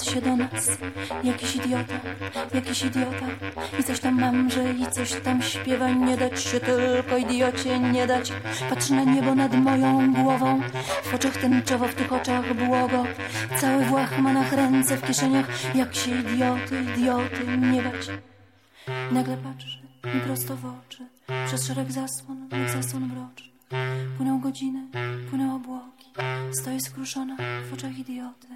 zwracając się do nas. Jakiś idiota, jakiś idiota. I coś tam mamrze i coś tam śpiewa. Nie dać się tylko idiocie, nie dać. Patrz na niebo nad moją głową. W oczach tęczowo, w tych oczach błogo. Cały w łachmanach, ręce w kieszeniach. Jak się idioty, idioty, nie dać. I nagle patrzy mi prosto w oczy. Przez szereg zasłon, jak zasłon mroczny. Płyną godziny, płyną obłoki. Stoję skruszona w oczach idioty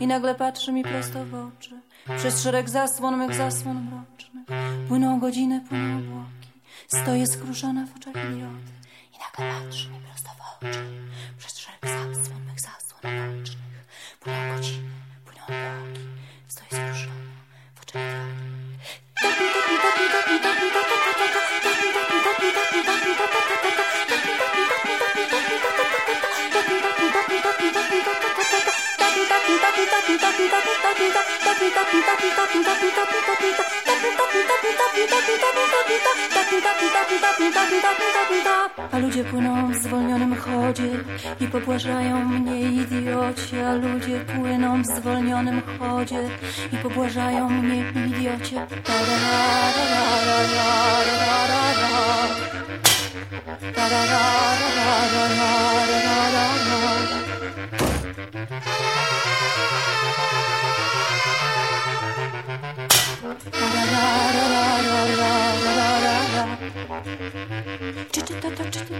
I nagle patrzy mi prosto w oczy. Przez szereg zasłon, mych zasłon mrocznych. Płyną godziny, płyną obłoki. Stoję skruszona w oczach idioty I nagle patrzy mi A ludzie płyną w zwolnionym chodzie i pobłażają mnie idioci, a ludzie płyną w zwolnionym chodzie i pobłażają mnie da da da da da da. Da da da da da da da Don't just